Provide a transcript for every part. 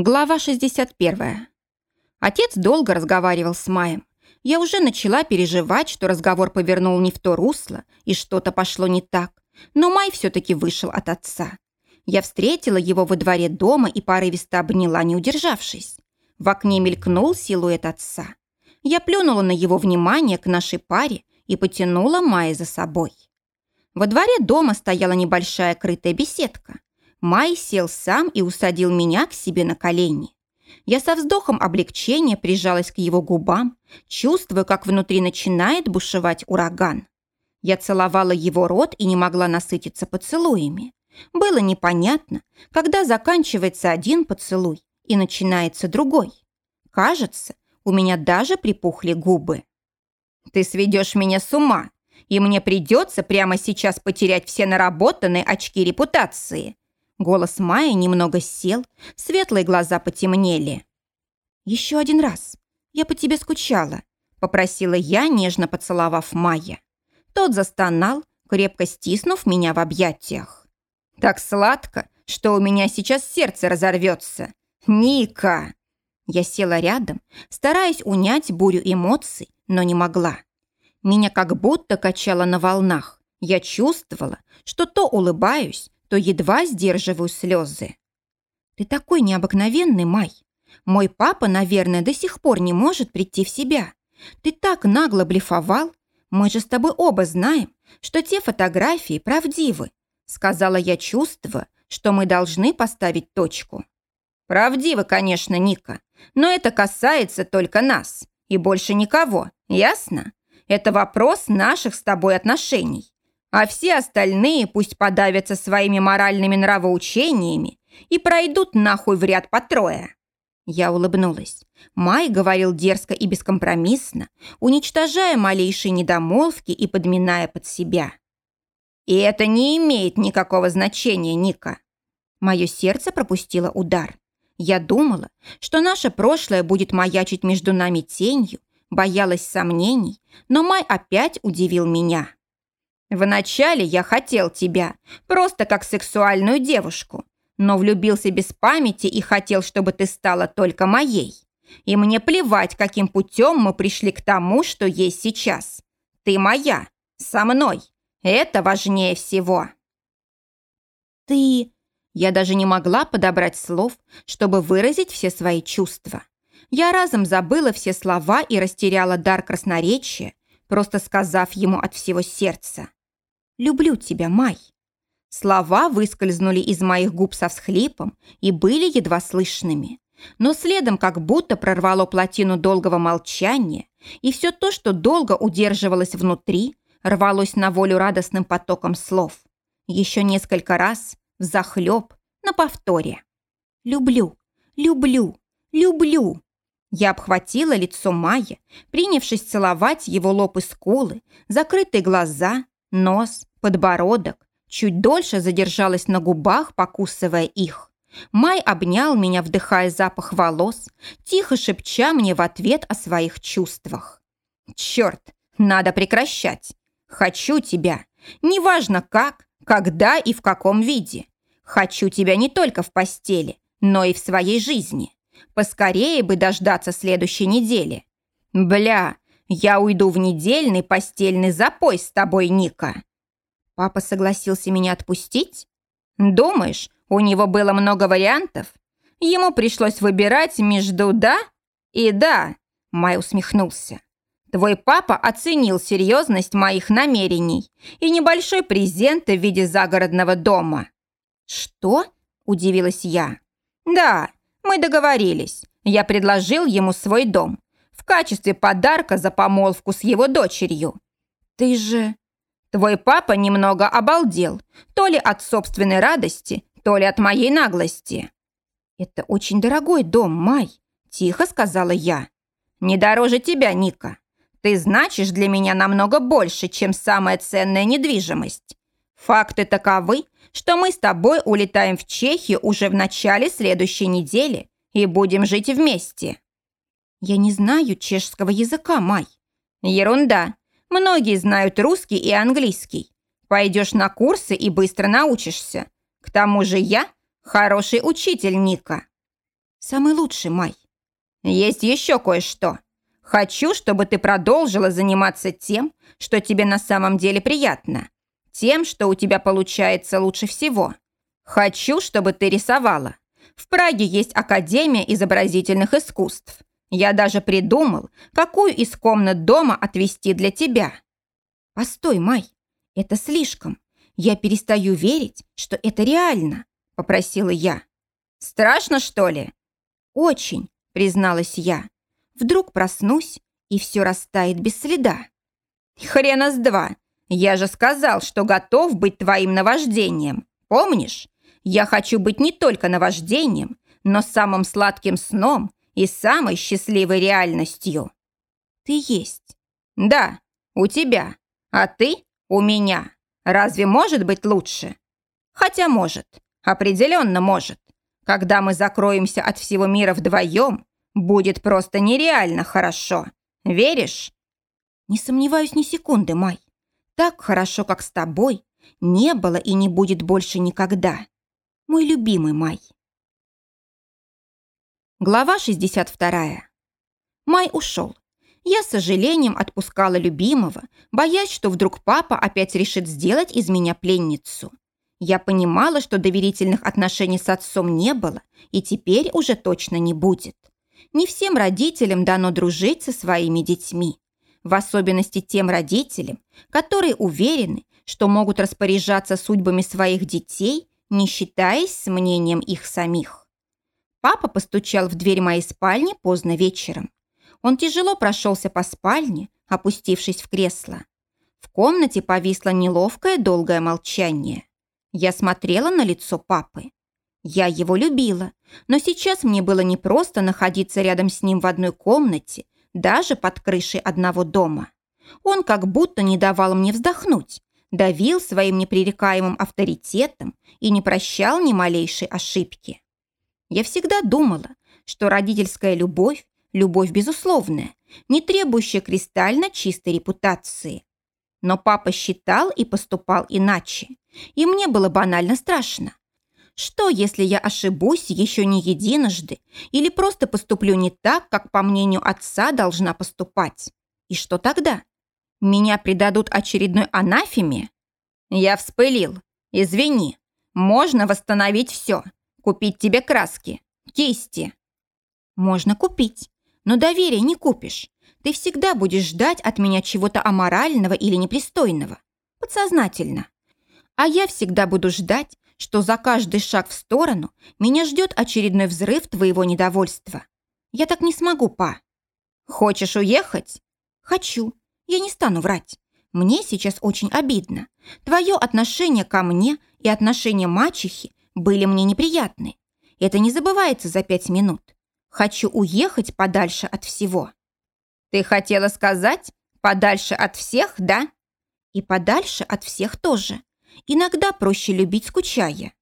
Глава 61. Отец долго разговаривал с Маем. Я уже начала переживать, что разговор повернул не в то русло, и что-то пошло не так. Но Май все-таки вышел от отца. Я встретила его во дворе дома и порывисто обняла, не удержавшись. В окне мелькнул силуэт отца. Я плюнула на его внимание к нашей паре и потянула Майя за собой. Во дворе дома стояла небольшая крытая беседка. Май сел сам и усадил меня к себе на колени. Я со вздохом облегчения прижалась к его губам, чувствуя, как внутри начинает бушевать ураган. Я целовала его рот и не могла насытиться поцелуями. Было непонятно, когда заканчивается один поцелуй и начинается другой. Кажется, у меня даже припухли губы. «Ты сведешь меня с ума, и мне придется прямо сейчас потерять все наработанные очки репутации», Голос Майи немного сел, светлые глаза потемнели. «Еще один раз. Я по тебе скучала», — попросила я, нежно поцеловав Майя. Тот застонал, крепко стиснув меня в объятиях. «Так сладко, что у меня сейчас сердце разорвется. Ника!» Я села рядом, стараясь унять бурю эмоций, но не могла. Меня как будто качало на волнах. Я чувствовала, что то улыбаюсь, то едва сдерживаю слезы. «Ты такой необыкновенный, Май. Мой папа, наверное, до сих пор не может прийти в себя. Ты так нагло блефовал. Мы же с тобой оба знаем, что те фотографии правдивы», сказала я, чувствуя, что мы должны поставить точку. «Правдивы, конечно, Ника, но это касается только нас и больше никого, ясно? Это вопрос наших с тобой отношений. А все остальные пусть подавятся своими моральными нравоучениями и пройдут нахуй в ряд по трое. Я улыбнулась. Май говорил дерзко и бескомпромиссно, уничтожая малейшие недомолвки и подминая под себя. И это не имеет никакого значения, Ника. Мое сердце пропустило удар. Я думала, что наше прошлое будет маячить между нами тенью, боялась сомнений, но Май опять удивил меня. Вначале я хотел тебя, просто как сексуальную девушку, но влюбился без памяти и хотел, чтобы ты стала только моей. И мне плевать, каким путем мы пришли к тому, что есть сейчас. Ты моя, со мной. Это важнее всего. Ты... Я даже не могла подобрать слов, чтобы выразить все свои чувства. Я разом забыла все слова и растеряла дар красноречия, просто сказав ему от всего сердца. «Люблю тебя, Май». Слова выскользнули из моих губ со всхлипом и были едва слышными. Но следом как будто прорвало плотину долгого молчания, и все то, что долго удерживалось внутри, рвалось на волю радостным потоком слов. Еще несколько раз, взахлеб, на повторе. «Люблю, люблю, люблю». Я обхватила лицо Майя, принявшись целовать его лоб и скулы, закрытые глаза, нос, подбородок, чуть дольше задержалась на губах, покусывая их. Май обнял меня, вдыхая запах волос, тихо шепча мне в ответ о своих чувствах. «Черт, надо прекращать. Хочу тебя. Неважно как, когда и в каком виде. Хочу тебя не только в постели, но и в своей жизни. Поскорее бы дождаться следующей недели. Бля, я уйду в недельный постельный запой с тобой, Ника. Папа согласился меня отпустить? Думаешь, у него было много вариантов? Ему пришлось выбирать между «да» и «да», Май усмехнулся. Твой папа оценил серьезность моих намерений и небольшой презент в виде загородного дома. Что? Удивилась я. Да, мы договорились. Я предложил ему свой дом качестве подарка за помолвку с его дочерью. Ты же... Твой папа немного обалдел, то ли от собственной радости, то ли от моей наглости». «Это очень дорогой дом, Май», – тихо сказала я. «Не дороже тебя, Ника. Ты значишь для меня намного больше, чем самая ценная недвижимость. Факты таковы, что мы с тобой улетаем в Чехию уже в начале следующей недели и будем жить вместе». «Я не знаю чешского языка, Май». «Ерунда. Многие знают русский и английский. Пойдешь на курсы и быстро научишься. К тому же я хороший учитель Ника». Самый лучший, Май. Есть еще кое-что. Хочу, чтобы ты продолжила заниматься тем, что тебе на самом деле приятно. Тем, что у тебя получается лучше всего. Хочу, чтобы ты рисовала. В Праге есть Академия изобразительных искусств. Я даже придумал, какую из комнат дома отвести для тебя. Постой, Май, это слишком. Я перестаю верить, что это реально, попросила я. Страшно, что ли? Очень, призналась я. Вдруг проснусь, и все растает без следа. Хрена с два. Я же сказал, что готов быть твоим наваждением. Помнишь? Я хочу быть не только наваждением, но самым сладким сном и самой счастливой реальностью. Ты есть. Да, у тебя. А ты у меня. Разве может быть лучше? Хотя может. Определенно может. Когда мы закроемся от всего мира вдвоем, будет просто нереально хорошо. Веришь? Не сомневаюсь ни секунды, Май. Так хорошо, как с тобой, не было и не будет больше никогда. Мой любимый Май. Глава 62. Май ушел. Я с сожалением отпускала любимого, боясь, что вдруг папа опять решит сделать из меня пленницу. Я понимала, что доверительных отношений с отцом не было и теперь уже точно не будет. Не всем родителям дано дружить со своими детьми. В особенности тем родителям, которые уверены, что могут распоряжаться судьбами своих детей, не считаясь с мнением их самих. Папа постучал в дверь моей спальни поздно вечером. Он тяжело прошелся по спальне, опустившись в кресло. В комнате повисло неловкое долгое молчание. Я смотрела на лицо папы. Я его любила, но сейчас мне было непросто находиться рядом с ним в одной комнате, даже под крышей одного дома. Он как будто не давал мне вздохнуть, давил своим непререкаемым авторитетом и не прощал ни малейшей ошибки. Я всегда думала, что родительская любовь – любовь безусловная, не требующая кристально чистой репутации. Но папа считал и поступал иначе, и мне было банально страшно. Что, если я ошибусь еще не единожды или просто поступлю не так, как, по мнению отца, должна поступать? И что тогда? Меня предадут очередной анафеме? Я вспылил. Извини. Можно восстановить все. Купить тебе краски, кисти. Можно купить, но доверия не купишь. Ты всегда будешь ждать от меня чего-то аморального или непристойного. Подсознательно. А я всегда буду ждать, что за каждый шаг в сторону меня ждет очередной взрыв твоего недовольства. Я так не смогу, па. Хочешь уехать? Хочу. Я не стану врать. Мне сейчас очень обидно. Твое отношение ко мне и отношение мачехи были мне неприятны. Это не забывается за пять минут. Хочу уехать подальше от всего. Ты хотела сказать подальше от всех, да? И подальше от всех тоже. Иногда проще любить, скучая.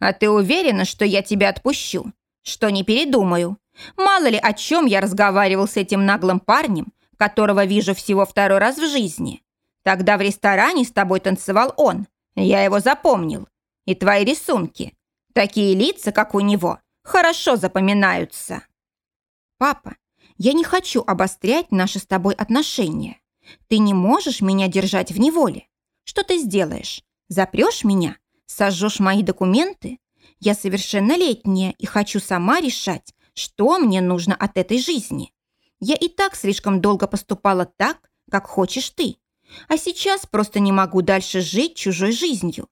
А ты уверена, что я тебя отпущу? Что не передумаю? Мало ли, о чем я разговаривал с этим наглым парнем, которого вижу всего второй раз в жизни. Тогда в ресторане с тобой танцевал он. Я его запомнил. И твои рисунки. Такие лица, как у него, хорошо запоминаются. Папа, я не хочу обострять наши с тобой отношения. Ты не можешь меня держать в неволе. Что ты сделаешь? Запрешь меня? Сожжешь мои документы? Я совершеннолетняя и хочу сама решать, что мне нужно от этой жизни. Я и так слишком долго поступала так, как хочешь ты. А сейчас просто не могу дальше жить чужой жизнью.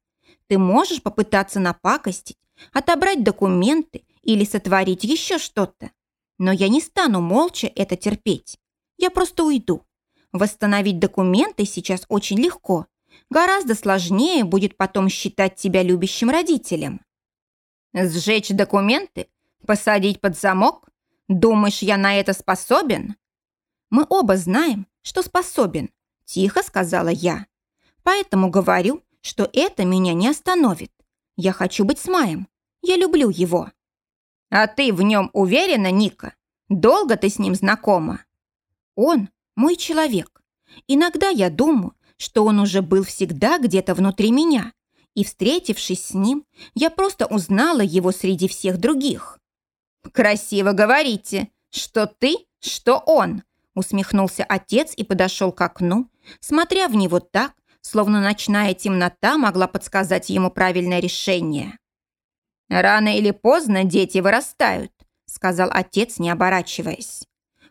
Ты можешь попытаться напакостить, отобрать документы или сотворить еще что-то. Но я не стану молча это терпеть. Я просто уйду. Восстановить документы сейчас очень легко. Гораздо сложнее будет потом считать тебя любящим родителем. Сжечь документы? Посадить под замок? Думаешь, я на это способен? Мы оба знаем, что способен, тихо сказала я. Поэтому говорю, что это меня не остановит. Я хочу быть с Маем. Я люблю его. А ты в нем уверена, Ника? Долго ты с ним знакома? Он мой человек. Иногда я думаю, что он уже был всегда где-то внутри меня, и, встретившись с ним, я просто узнала его среди всех других. красиво говорите. Что ты, что он», усмехнулся отец и подошел к окну, смотря в него так, словно ночная темнота могла подсказать ему правильное решение. «Рано или поздно дети вырастают», сказал отец, не оборачиваясь.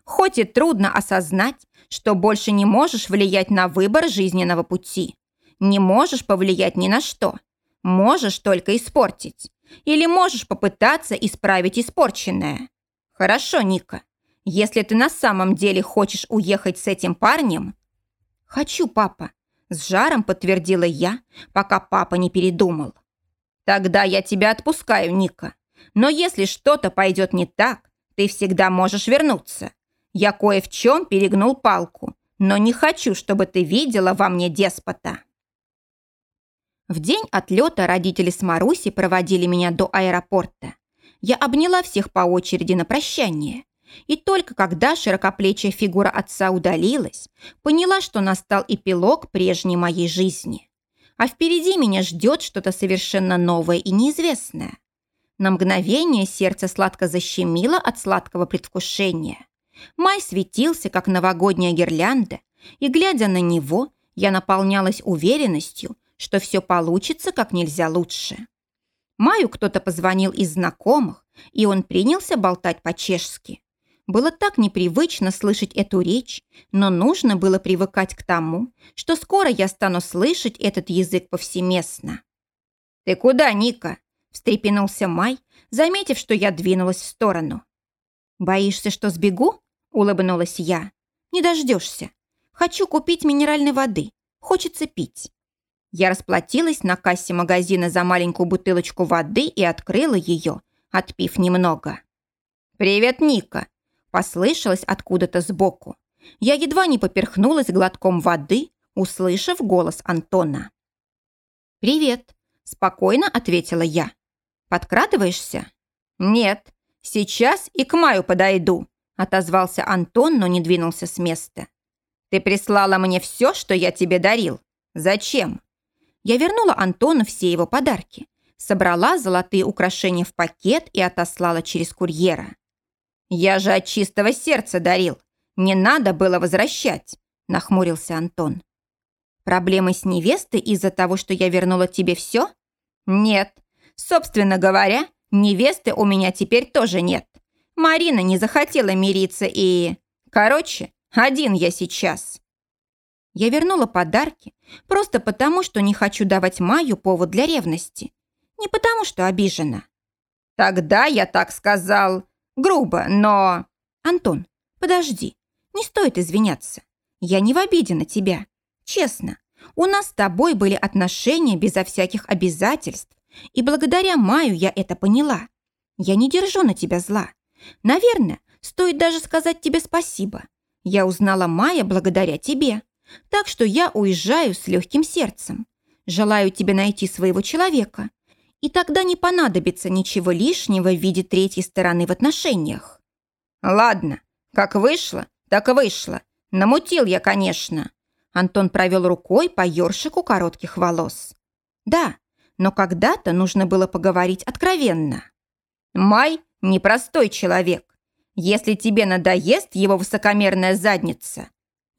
«Хоть и трудно осознать, что больше не можешь влиять на выбор жизненного пути. Не можешь повлиять ни на что. Можешь только испортить. Или можешь попытаться исправить испорченное. Хорошо, Ника. Если ты на самом деле хочешь уехать с этим парнем... Хочу, папа. С жаром подтвердила я, пока папа не передумал. Тогда я тебя отпускаю, Ника. Но если что-то пойдет не так, ты всегда можешь вернуться. Я кое в чем перегнул палку, но не хочу, чтобы ты видела во мне деспота. В день отлета родители с Маруси проводили меня до аэропорта. Я обняла всех по очереди на прощание. И только когда широкоплечья фигура отца удалилась, поняла, что настал эпилог прежней моей жизни. А впереди меня ждет что-то совершенно новое и неизвестное. На мгновение сердце сладко защемило от сладкого предвкушения. Май светился, как новогодняя гирлянда, и, глядя на него, я наполнялась уверенностью, что все получится как нельзя лучше. Маю кто-то позвонил из знакомых, и он принялся болтать по-чешски. Было так непривычно слышать эту речь, но нужно было привыкать к тому, что скоро я стану слышать этот язык повсеместно. «Ты куда, Ника?» – встрепенулся Май, заметив, что я двинулась в сторону. «Боишься, что сбегу?» – улыбнулась я. «Не дождешься. Хочу купить минеральной воды. Хочется пить». Я расплатилась на кассе магазина за маленькую бутылочку воды и открыла ее, отпив немного. «Привет, Ника!» – послышалось откуда-то сбоку. Я едва не поперхнулась глотком воды, услышав голос Антона. «Привет!» – спокойно ответила я. «Подкрадываешься?» «Нет, сейчас и к маю подойду», – отозвался Антон, но не двинулся с места. «Ты прислала мне все, что я тебе дарил. Зачем?» Я вернула Антону все его подарки, собрала золотые украшения в пакет и отослала через курьера. «Я же от чистого сердца дарил. Не надо было возвращать», – нахмурился Антон. «Проблемы с невестой из-за того, что я вернула тебе все?» «Нет. Собственно говоря, невесты у меня теперь тоже нет. Марина не захотела мириться и... Короче, один я сейчас». Я вернула подарки просто потому, что не хочу давать Маю повод для ревности. Не потому, что обижена. Тогда я так сказал. Грубо, но... Антон, подожди. Не стоит извиняться. Я не в обиде на тебя. Честно, у нас с тобой были отношения безо всяких обязательств. И благодаря Маю я это поняла. Я не держу на тебя зла. Наверное, стоит даже сказать тебе спасибо. Я узнала Майя благодаря тебе. Так что я уезжаю с легким сердцем. Желаю тебе найти своего человека. И тогда не понадобится ничего лишнего в виде третьей стороны в отношениях. Ладно, как вышло, так вышло. Намутил я, конечно. Антон провел рукой по ёршику коротких волос. Да, но когда-то нужно было поговорить откровенно. Май – непростой человек. Если тебе надоест его высокомерная задница,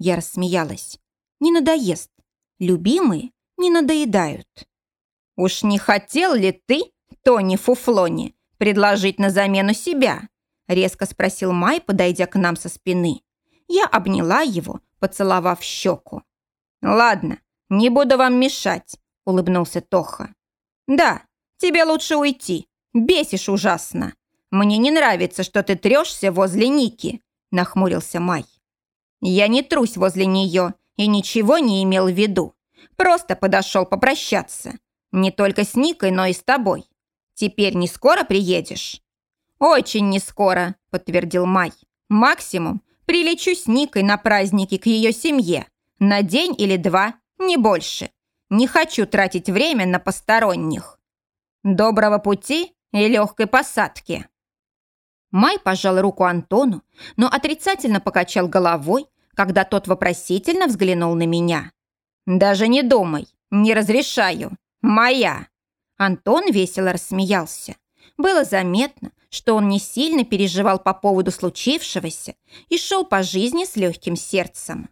я рассмеялась. Не надоест. Любимые не надоедают. Уж не хотел ли ты, Тони Фуфлони, предложить на замену себя? Резко спросил Май, подойдя к нам со спины. Я обняла его, поцеловав щеку. «Ладно, не буду вам мешать», — улыбнулся Тоха. «Да, тебе лучше уйти. Бесишь ужасно. Мне не нравится, что ты трешься возле Ники», — нахмурился Май. Я не трусь возле нее и ничего не имел в виду. Просто подошел попрощаться. Не только с Никой, но и с тобой. Теперь не скоро приедешь?» «Очень не скоро», — подтвердил Май. «Максимум прилечу с Никой на праздники к ее семье. На день или два, не больше. Не хочу тратить время на посторонних. Доброго пути и легкой посадки». Май пожал руку Антону, но отрицательно покачал головой, когда тот вопросительно взглянул на меня. «Даже не думай, не разрешаю. Моя!» Антон весело рассмеялся. Было заметно, что он не сильно переживал по поводу случившегося и шел по жизни с легким сердцем.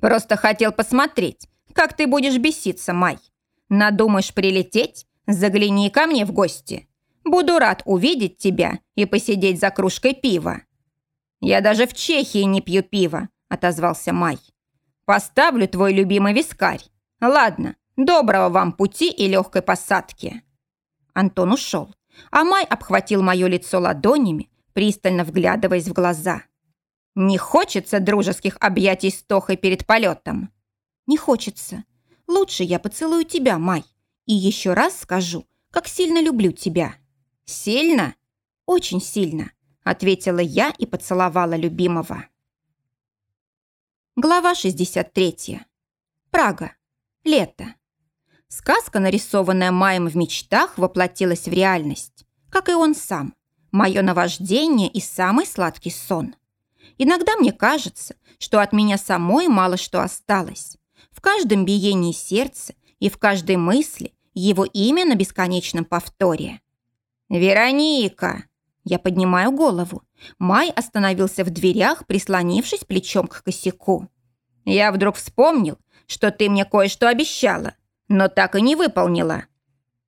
«Просто хотел посмотреть, как ты будешь беситься, Май. Надумаешь прилететь? Загляни ко мне в гости. Буду рад увидеть тебя и посидеть за кружкой пива». «Я даже в Чехии не пью пиво», — отозвался Май. «Поставлю твой любимый вискарь. Ладно, доброго вам пути и легкой посадки». Антон ушел, а Май обхватил мое лицо ладонями, пристально вглядываясь в глаза. «Не хочется дружеских объятий с Тохой перед полетом?» «Не хочется. Лучше я поцелую тебя, Май, и еще раз скажу, как сильно люблю тебя». «Сильно?» «Очень сильно», — ответила я и поцеловала любимого. Глава 63. Прага. Лето. Сказка, нарисованная Маем в мечтах, воплотилась в реальность, как и он сам. Мое наваждение и самый сладкий сон. Иногда мне кажется, что от меня самой мало что осталось. В каждом биении сердца и в каждой мысли его имя на бесконечном повторе. «Вероника!» Я поднимаю голову. Май остановился в дверях, прислонившись плечом к косяку. «Я вдруг вспомнил, что ты мне кое-что обещала но так и не выполнила».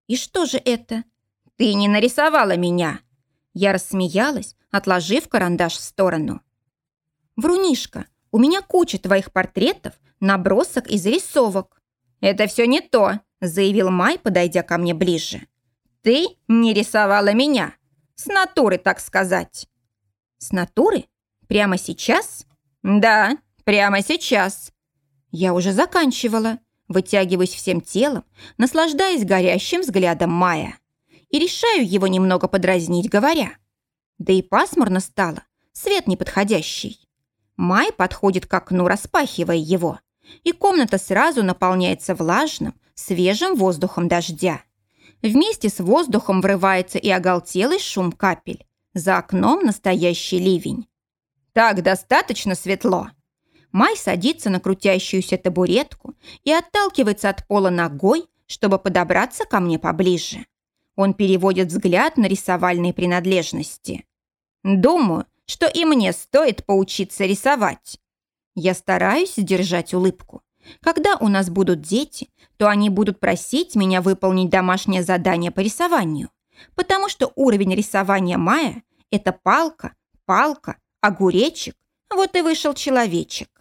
«И что же это?» «Ты не нарисовала меня». Я рассмеялась, отложив карандаш в сторону. «Врунишка, у меня куча твоих портретов, набросок и зарисовок». «Это все не то», – заявил Май, подойдя ко мне ближе. «Ты не рисовала меня. С натуры, так сказать». «С натуры? Прямо сейчас?» «Да, прямо сейчас». «Я уже заканчивала», Вытягиваюсь всем телом, наслаждаясь горящим взглядом Мая. И решаю его немного подразнить, говоря. Да и пасмурно стало, свет неподходящий. Май подходит к окну, распахивая его, и комната сразу наполняется влажным, свежим воздухом дождя. Вместе с воздухом врывается и оголтелый шум капель. За окном настоящий ливень. «Так достаточно светло», Май садится на крутящуюся табуретку и отталкивается от пола ногой, чтобы подобраться ко мне поближе. Он переводит взгляд на рисовальные принадлежности. «Думаю, что и мне стоит поучиться рисовать». Я стараюсь сдержать улыбку. Когда у нас будут дети, то они будут просить меня выполнить домашнее задание по рисованию, потому что уровень рисования Майя – это палка, палка, огуречек, вот и вышел человечек.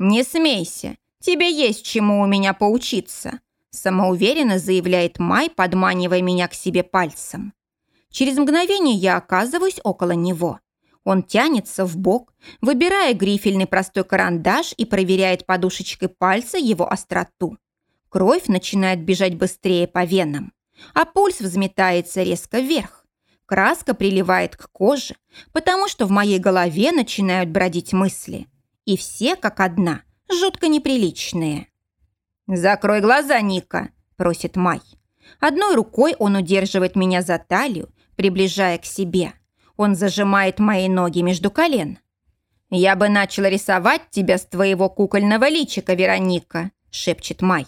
«Не смейся, тебе есть чему у меня поучиться», самоуверенно заявляет Май, подманивая меня к себе пальцем. Через мгновение я оказываюсь около него. Он тянется в бок, выбирая грифельный простой карандаш и проверяет подушечкой пальца его остроту. Кровь начинает бежать быстрее по венам, а пульс взметается резко вверх. Краска приливает к коже, потому что в моей голове начинают бродить мысли – и все как одна, жутко неприличные. «Закрой глаза, Ника», – просит Май. Одной рукой он удерживает меня за талию, приближая к себе. Он зажимает мои ноги между колен. «Я бы начала рисовать тебя с твоего кукольного личика, Вероника», – шепчет Май.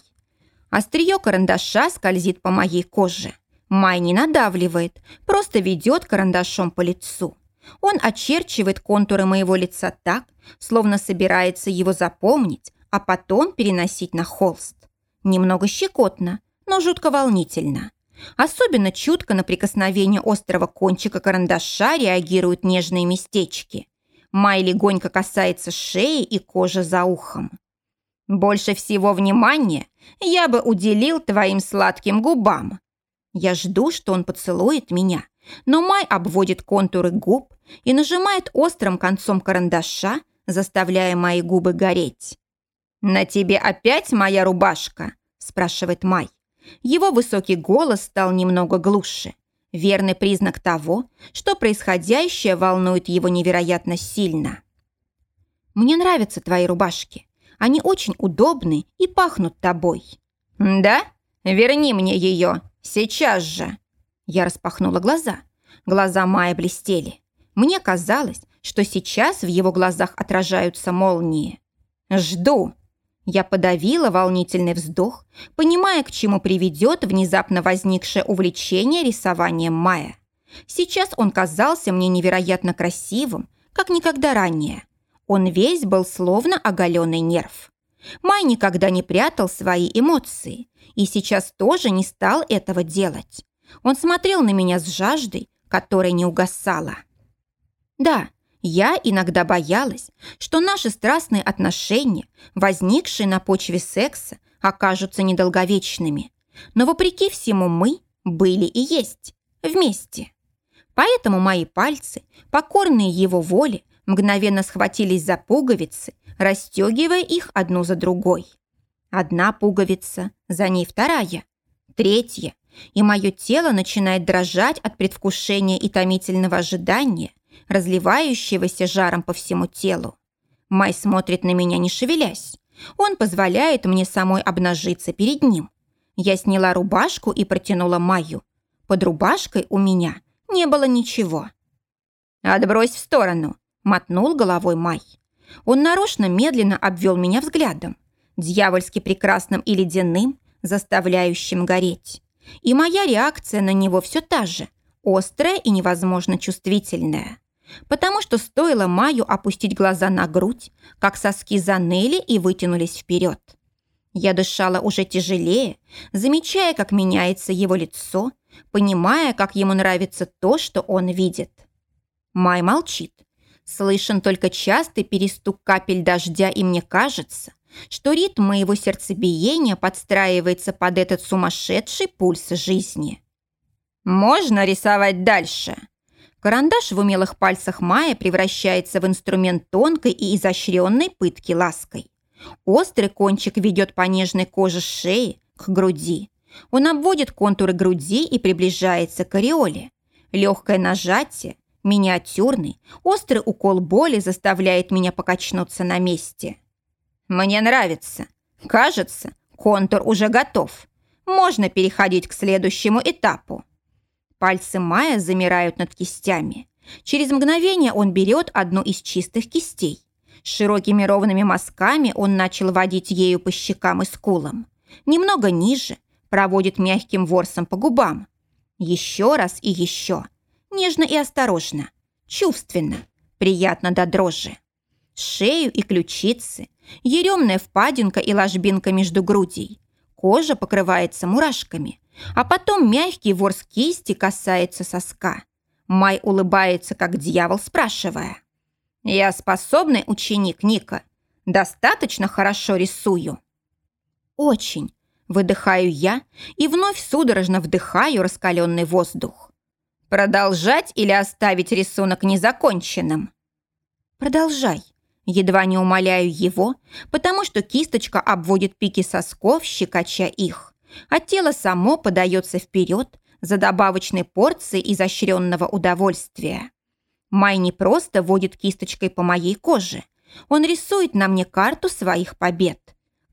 Острие карандаша скользит по моей коже. Май не надавливает, просто ведет карандашом по лицу. Он очерчивает контуры моего лица так, словно собирается его запомнить, а потом переносить на холст. Немного щекотно, но жутко волнительно. Особенно чутко на прикосновение острого кончика карандаша реагируют нежные местечки. Май легонько касается шеи и кожи за ухом. «Больше всего внимания я бы уделил твоим сладким губам». Я жду, что он поцелует меня, но Май обводит контуры губ и нажимает острым концом карандаша, заставляя мои губы гореть. «На тебе опять моя рубашка?» – спрашивает Май. Его высокий голос стал немного глуше. Верный признак того, что происходящее волнует его невероятно сильно. «Мне нравятся твои рубашки. Они очень удобны и пахнут тобой». «Да? Верни мне ее. Сейчас же». Я распахнула глаза. Глаза Майя блестели. Мне казалось, что сейчас в его глазах отражаются молнии. «Жду». Я подавила волнительный вздох, понимая, к чему приведет внезапно возникшее увлечение рисованием Мая. Сейчас он казался мне невероятно красивым, как никогда ранее. Он весь был словно оголенный нерв. Май никогда не прятал свои эмоции и сейчас тоже не стал этого делать. Он смотрел на меня с жаждой, которая не угасала. Да, я иногда боялась, что наши страстные отношения, возникшие на почве секса, окажутся недолговечными. Но вопреки всему мы были и есть вместе. Поэтому мои пальцы, покорные его воле, мгновенно схватились за пуговицы, расстегивая их одну за другой. Одна пуговица, за ней вторая, третья, и мое тело начинает дрожать от предвкушения и томительного ожидания, разливающегося жаром по всему телу. Май смотрит на меня, не шевелясь. Он позволяет мне самой обнажиться перед ним. Я сняла рубашку и протянула Майю. Под рубашкой у меня не было ничего. «Отбрось в сторону», — мотнул головой Май. Он нарочно медленно обвел меня взглядом, дьявольски прекрасным и ледяным, заставляющим гореть. И моя реакция на него все та же, острая и невозможно чувствительная. Потому что стоило Маю опустить глаза на грудь, как соски заныли и вытянулись вперед. Я дышала уже тяжелее, замечая, как меняется его лицо, понимая, как ему нравится то, что он видит. Май молчит. Слышен только частый перестук капель дождя, и мне кажется, что ритм моего сердцебиения подстраивается под этот сумасшедший пульс жизни. «Можно рисовать дальше?» Карандаш в умелых пальцах Майя превращается в инструмент тонкой и изощренной пытки лаской. Острый кончик ведет по нежной коже шеи к груди. Он обводит контуры груди и приближается к ореоле. Легкое нажатие, миниатюрный, острый укол боли заставляет меня покачнуться на месте. Мне нравится. Кажется, контур уже готов. Можно переходить к следующему этапу. Пальцы Майя замирают над кистями. Через мгновение он берет одну из чистых кистей. Широкими ровными мазками он начал водить ею по щекам и скулам. Немного ниже проводит мягким ворсом по губам. Еще раз и еще. Нежно и осторожно. Чувственно. Приятно до дрожи. Шею и ключицы, еремная впадинка и ложбинка между грудей. Кожа покрывается мурашками, а потом мягкий ворс кисти касается соска. Май улыбается, как дьявол, спрашивая. «Я способный ученик, Ника. Достаточно хорошо рисую?» «Очень», — выдыхаю я и вновь судорожно вдыхаю раскаленный воздух. «Продолжать или оставить рисунок незаконченным?» «Продолжай», Едва не умоляю его, потому что кисточка обводит пики сосков, щекоча их, а тело само подается вперед за добавочной порцией изощренного удовольствия. Май не просто водит кисточкой по моей коже. Он рисует на мне карту своих побед.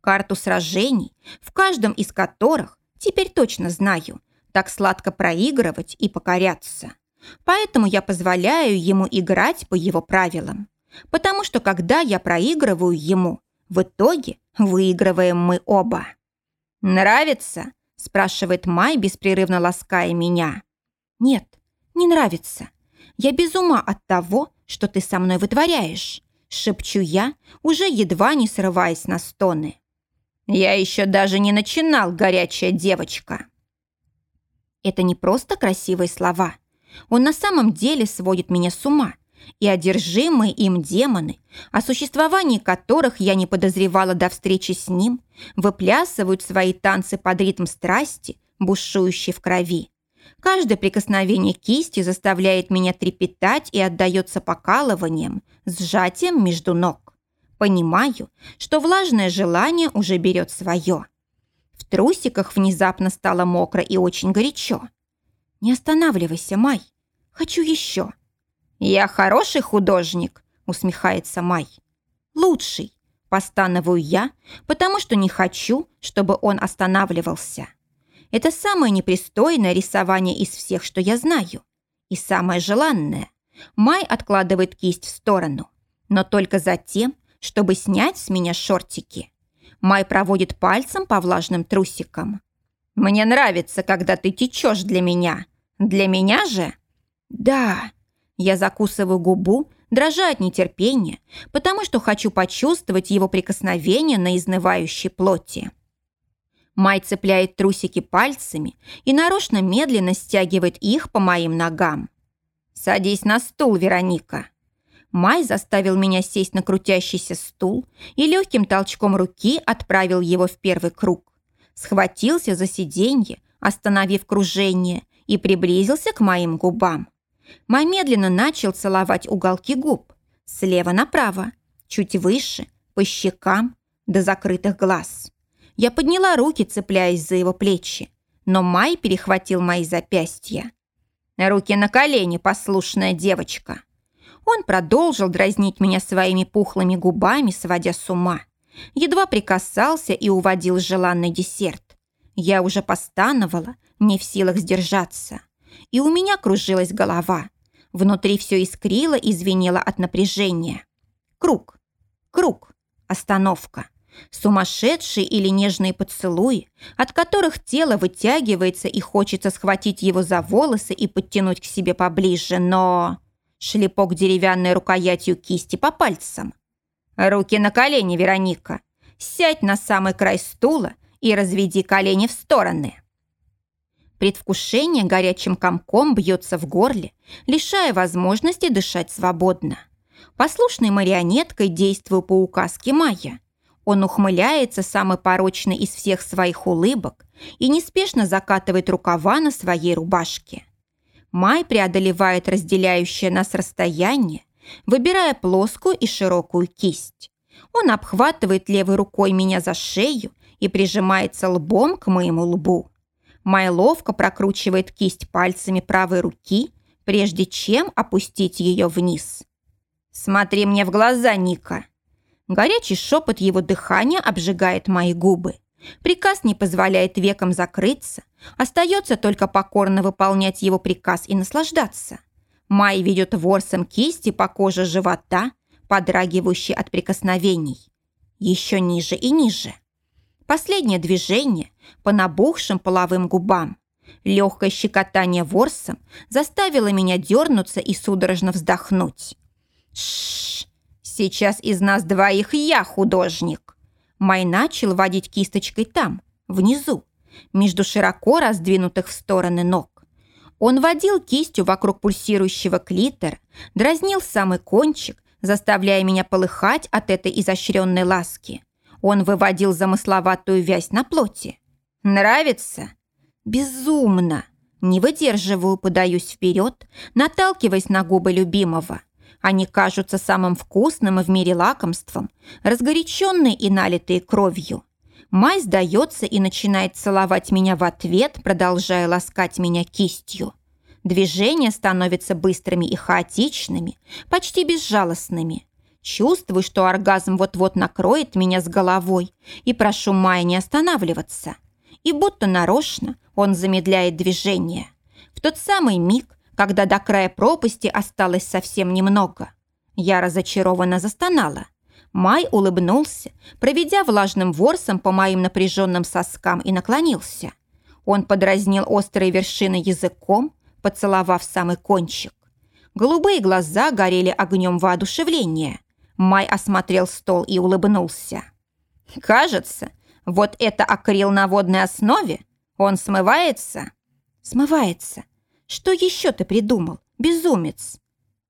Карту сражений, в каждом из которых, теперь точно знаю, так сладко проигрывать и покоряться. Поэтому я позволяю ему играть по его правилам. Потому что когда я проигрываю ему, в итоге выигрываем мы оба. «Нравится?» – спрашивает Май, беспрерывно лаская меня. «Нет, не нравится. Я без ума от того, что ты со мной вытворяешь», – шепчу я, уже едва не срываясь на стоны. «Я еще даже не начинал, горячая девочка». Это не просто красивые слова. Он на самом деле сводит меня с ума – и одержимые им демоны, о существовании которых я не подозревала до встречи с ним, выплясывают свои танцы под ритм страсти, бушующей в крови. Каждое прикосновение кисти заставляет меня трепетать и отдается покалыванием, сжатием между ног. Понимаю, что влажное желание уже берет свое. В трусиках внезапно стало мокро и очень горячо. «Не останавливайся, Май. Хочу еще». «Я хороший художник», — усмехается Май. «Лучший», — постановую я, потому что не хочу, чтобы он останавливался. Это самое непристойное рисование из всех, что я знаю. И самое желанное. Май откладывает кисть в сторону, но только за тем, чтобы снять с меня шортики. Май проводит пальцем по влажным трусикам. «Мне нравится, когда ты течешь для меня. Для меня же?» «Да». Я закусываю губу, дрожа от нетерпения, потому что хочу почувствовать его прикосновение на изнывающей плоти. Май цепляет трусики пальцами и нарочно медленно стягивает их по моим ногам. «Садись на стул, Вероника». Май заставил меня сесть на крутящийся стул и легким толчком руки отправил его в первый круг. Схватился за сиденье, остановив кружение, и приблизился к моим губам. Май медленно начал целовать уголки губ. Слева направо, чуть выше, по щекам, до закрытых глаз. Я подняла руки, цепляясь за его плечи, но Май перехватил мои запястья. «Руки на колени, послушная девочка!» Он продолжил дразнить меня своими пухлыми губами, сводя с ума. Едва прикасался и уводил желанный десерт. Я уже постановала, не в силах сдержаться. И у меня кружилась голова. Внутри все искрило и звенело от напряжения. Круг, круг, остановка. Сумасшедшие или нежные поцелуи, от которых тело вытягивается и хочется схватить его за волосы и подтянуть к себе поближе, но шлепок деревянной рукоятью кисти по пальцам. «Руки на колени, Вероника! Сядь на самый край стула и разведи колени в стороны!» Предвкушение горячим комком бьется в горле, лишая возможности дышать свободно. Послушной марионеткой действую по указке Майя. Он ухмыляется самый порочный из всех своих улыбок и неспешно закатывает рукава на своей рубашке. Май преодолевает разделяющее нас расстояние, выбирая плоскую и широкую кисть. Он обхватывает левой рукой меня за шею и прижимается лбом к моему лбу. Май ловко прокручивает кисть пальцами правой руки, прежде чем опустить ее вниз. «Смотри мне в глаза, Ника!» Горячий шепот его дыхания обжигает мои губы. Приказ не позволяет векам закрыться. Остается только покорно выполнять его приказ и наслаждаться. Май ведет ворсом кисти по коже живота, подрагивающей от прикосновений. Еще ниже и ниже. Последнее движение по набухшим половым губам. Легкое щекотание ворсом заставило меня дернуться и судорожно вздохнуть. Шш, сейчас из нас двоих я художник. Май начал водить кисточкой там, внизу, между широко раздвинутых в стороны ног. Он водил кистью вокруг пульсирующего клитора, дразнил самый кончик, заставляя меня полыхать от этой изощренной ласки. Он выводил замысловатую вязь на плоти. «Нравится?» «Безумно!» Не выдерживаю, подаюсь вперед, наталкиваясь на губы любимого. Они кажутся самым вкусным в мире лакомством, разгоряченные и налитые кровью. Май сдается и начинает целовать меня в ответ, продолжая ласкать меня кистью. Движения становятся быстрыми и хаотичными, почти безжалостными. Чувствую, что оргазм вот-вот накроет меня с головой, и прошу Майя не останавливаться. И будто нарочно он замедляет движение. В тот самый миг, когда до края пропасти осталось совсем немного. Я разочарованно застонала. Май улыбнулся, проведя влажным ворсом по моим напряженным соскам и наклонился. Он подразнил острые вершины языком, поцеловав самый кончик. Голубые глаза горели огнем воодушевления. Май осмотрел стол и улыбнулся. «Кажется, вот это акрил на водной основе? Он смывается?» «Смывается. Что еще ты придумал, безумец?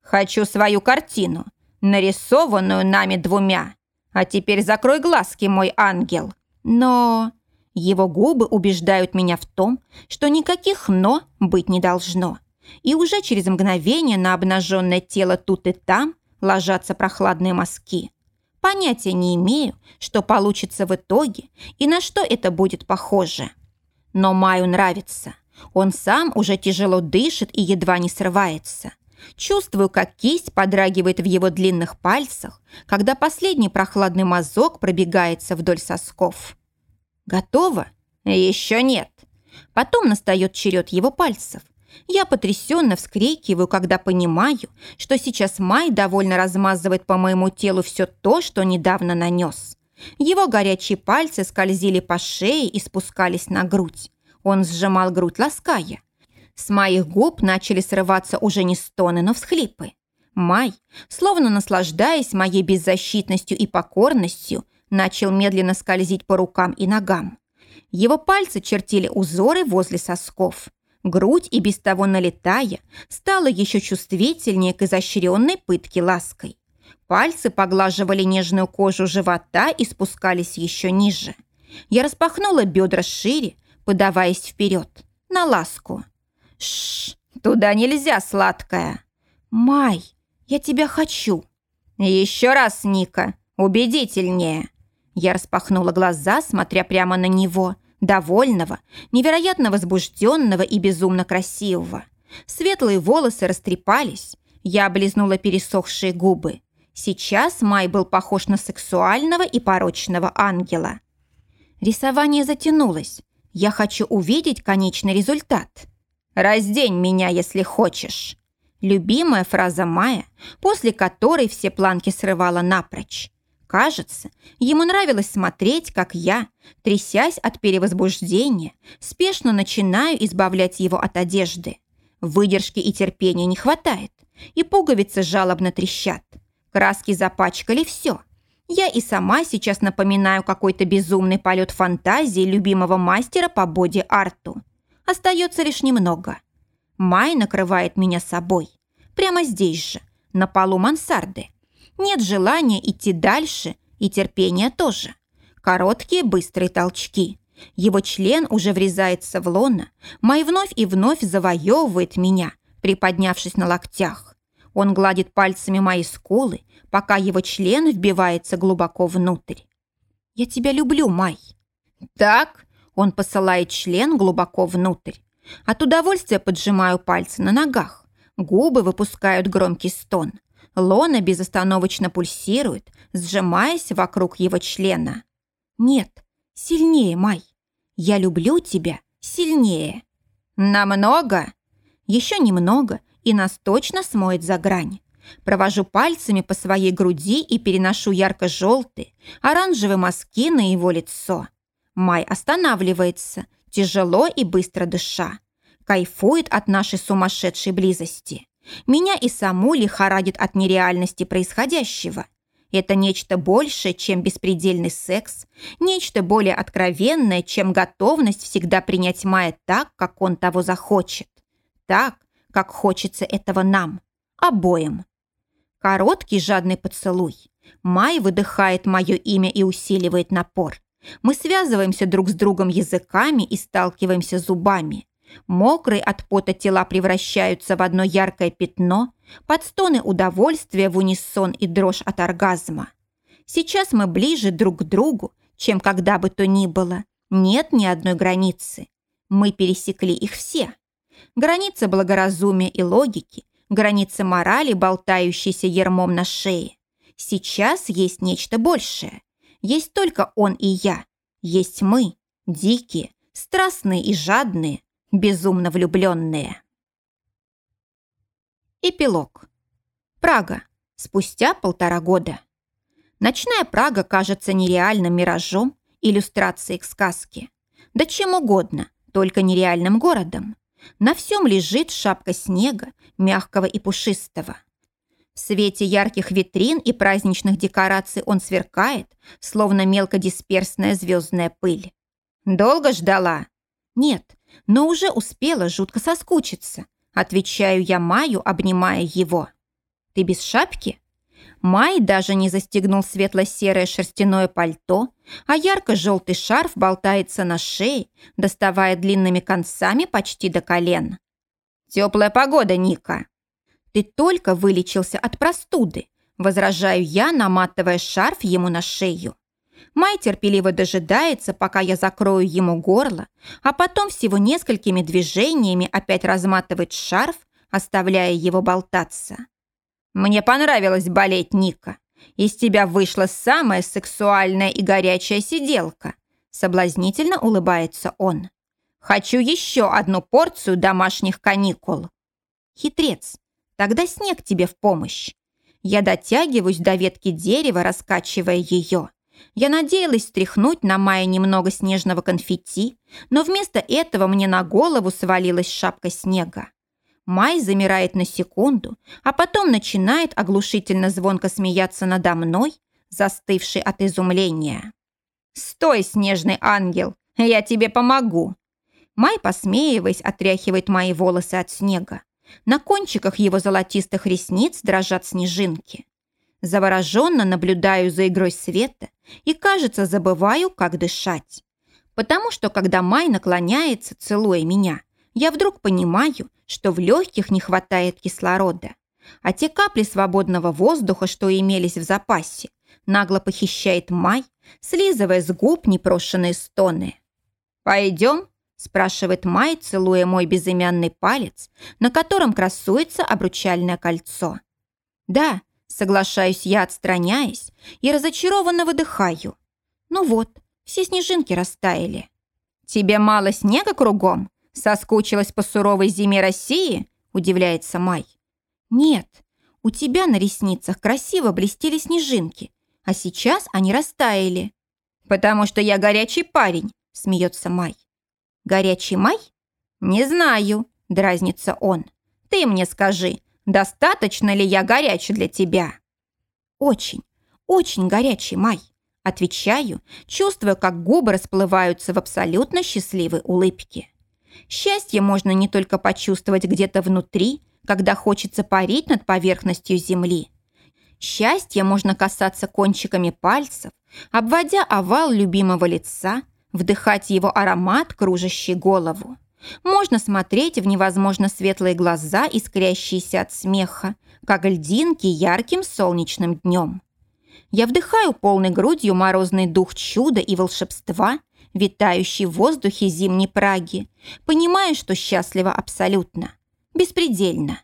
Хочу свою картину, нарисованную нами двумя. А теперь закрой глазки, мой ангел. Но... Его губы убеждают меня в том, что никаких «но» быть не должно. И уже через мгновение на обнаженное тело тут и там ложатся прохладные мазки. Понятия не имею, что получится в итоге и на что это будет похоже. Но Маю нравится. Он сам уже тяжело дышит и едва не срывается. Чувствую, как кисть подрагивает в его длинных пальцах, когда последний прохладный мазок пробегается вдоль сосков. Готово? Еще нет. Потом настает черед его пальцев. Я потрясенно вскрикиваю, когда понимаю, что сейчас Май довольно размазывает по моему телу все то, что недавно нанес. Его горячие пальцы скользили по шее и спускались на грудь. Он сжимал грудь, лаская. С моих губ начали срываться уже не стоны, но всхлипы. Май, словно наслаждаясь моей беззащитностью и покорностью, начал медленно скользить по рукам и ногам. Его пальцы чертили узоры возле сосков. Грудь, и без того налетая, стала еще чувствительнее к изощренной пытке лаской. Пальцы поглаживали нежную кожу живота и спускались еще ниже. Я распахнула бедра шире, подаваясь вперед, на ласку. Шш, туда нельзя, сладкая. Май, я тебя хочу. Еще раз, Ника, убедительнее. Я распахнула глаза, смотря прямо на него, довольного, невероятно возбужденного и безумно красивого. Светлые волосы растрепались. Я облизнула пересохшие губы. Сейчас Май был похож на сексуального и порочного ангела. Рисование затянулось. Я хочу увидеть конечный результат. «Раздень меня, если хочешь». Любимая фраза Майя, после которой все планки срывала напрочь. Кажется, ему нравилось смотреть, как я, трясясь от перевозбуждения, спешно начинаю избавлять его от одежды. Выдержки и терпения не хватает, и пуговицы жалобно трещат. Краски запачкали все. Я и сама сейчас напоминаю какой-то безумный полет фантазии любимого мастера по боди-арту. Остается лишь немного. Май накрывает меня собой. Прямо здесь же, на полу мансарды. Нет желания идти дальше, и терпения тоже. Короткие быстрые толчки. Его член уже врезается в лона. Май вновь и вновь завоевывает меня, приподнявшись на локтях. Он гладит пальцами мои скулы, пока его член вбивается глубоко внутрь. «Я тебя люблю, Май». «Так?» Он посылает член глубоко внутрь. От удовольствия поджимаю пальцы на ногах. Губы выпускают громкий стон. Лона безостановочно пульсирует, сжимаясь вокруг его члена. «Нет, сильнее, Май. Я люблю тебя сильнее». «Намного?» «Еще немного, и нас точно смоет за грань». Провожу пальцами по своей груди и переношу ярко-желтые, оранжевые мазки на его лицо. Май останавливается, тяжело и быстро дыша. Кайфует от нашей сумасшедшей близости. Меня и саму лихорадит от нереальности происходящего. Это нечто большее, чем беспредельный секс, нечто более откровенное, чем готовность всегда принять Майя так, как он того захочет. Так, как хочется этого нам, обоим. Короткий жадный поцелуй. Май выдыхает мое имя и усиливает напор. Мы связываемся друг с другом языками и сталкиваемся зубами. Мокрые от пота тела превращаются в одно яркое пятно, под стоны удовольствия в унисон и дрожь от оргазма. Сейчас мы ближе друг к другу, чем когда бы то ни было. Нет ни одной границы. Мы пересекли их все. Граница благоразумия и логики, граница морали, болтающейся ермом на шее. Сейчас есть нечто большее. Есть только он и я. Есть мы, дикие, страстные и жадные, безумно влюбленные. Эпилог. Прага. Спустя полтора года. Ночная Прага кажется нереальным миражом, иллюстрацией к сказке. Да чем угодно, только нереальным городом. На всем лежит шапка снега, мягкого и пушистого. В свете ярких витрин и праздничных декораций он сверкает, словно мелкодисперсная звездная пыль. «Долго ждала?» «Нет, но уже успела жутко соскучиться», отвечаю я Маю, обнимая его. «Ты без шапки?» Май даже не застегнул светло-серое шерстяное пальто, а ярко-желтый шарф болтается на шее, доставая длинными концами почти до колен. «Теплая погода, Ника!» «Ты только вылечился от простуды», возражаю я, наматывая шарф ему на шею. Май терпеливо дожидается, пока я закрою ему горло, а потом всего несколькими движениями опять разматывает шарф, оставляя его болтаться. «Мне понравилось болеть, Ника. Из тебя вышла самая сексуальная и горячая сиделка», соблазнительно улыбается он. «Хочу еще одну порцию домашних каникул». «Хитрец, тогда снег тебе в помощь». Я дотягиваюсь до ветки дерева, раскачивая ее. Я надеялась стряхнуть на мае немного снежного конфетти, но вместо этого мне на голову свалилась шапка снега. Май замирает на секунду, а потом начинает оглушительно звонко смеяться надо мной, застывший от изумления. «Стой, снежный ангел, я тебе помогу!» Май, посмеиваясь, отряхивает мои волосы от снега. На кончиках его золотистых ресниц дрожат снежинки. Завороженно наблюдаю за игрой света и, кажется, забываю, как дышать. Потому что, когда Май наклоняется, целуя меня, я вдруг понимаю, что в легких не хватает кислорода. А те капли свободного воздуха, что имелись в запасе, нагло похищает Май, слизывая с губ непрошенные стоны. «Пойдем?» – спрашивает Май, целуя мой безымянный палец, на котором красуется обручальное кольцо. «Да», – соглашаюсь я, отстраняясь, и разочарованно выдыхаю. «Ну вот, все снежинки растаяли». «Тебе мало снега кругом? Соскучилась по суровой зиме России?» – удивляется Май. «Нет, у тебя на ресницах красиво блестели снежинки, а сейчас они растаяли». «Потому что я горячий парень», – смеется Май. «Горячий Май?» «Не знаю», – дразнится он. «Ты мне скажи, достаточно ли я горячий для тебя?» «Очень, очень горячий Май», – отвечаю, чувствуя, как губы расплываются в абсолютно счастливой улыбке. Счастье можно не только почувствовать где-то внутри, когда хочется парить над поверхностью земли. Счастье можно касаться кончиками пальцев, обводя овал любимого лица, вдыхать его аромат, кружащий голову. Можно смотреть в невозможно светлые глаза, искрящиеся от смеха, как льдинки ярким солнечным днем. Я вдыхаю полной грудью морозный дух чуда и волшебства, витающий в воздухе зимней Праги, понимая, что счастлива абсолютно, беспредельно.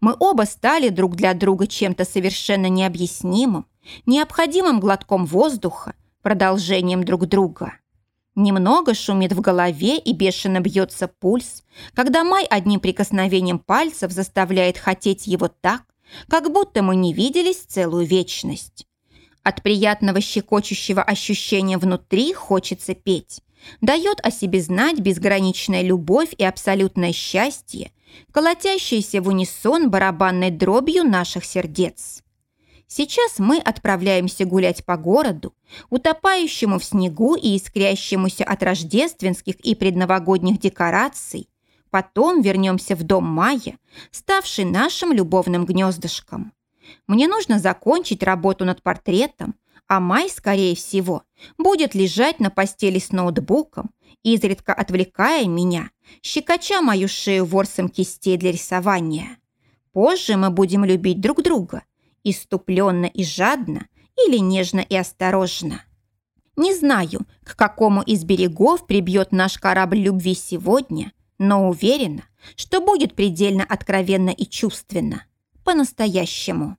Мы оба стали друг для друга чем-то совершенно необъяснимым, необходимым глотком воздуха, продолжением друг друга. Немного шумит в голове и бешено бьется пульс, когда Май одним прикосновением пальцев заставляет хотеть его так, как будто мы не виделись целую вечность. От приятного щекочущего ощущения внутри хочется петь. Дает о себе знать безграничная любовь и абсолютное счастье, колотящееся в унисон барабанной дробью наших сердец. Сейчас мы отправляемся гулять по городу, утопающему в снегу и искрящемуся от рождественских и предновогодних декораций. Потом вернемся в дом Майя, ставший нашим любовным гнездышком. Мне нужно закончить работу над портретом, а Май, скорее всего, будет лежать на постели с ноутбуком, изредка отвлекая меня, щекоча мою шею ворсом кистей для рисования. Позже мы будем любить друг друга, иступленно и жадно или нежно и осторожно. Не знаю, к какому из берегов прибьет наш корабль любви сегодня, но уверена, что будет предельно откровенно и чувственно. По-настоящему.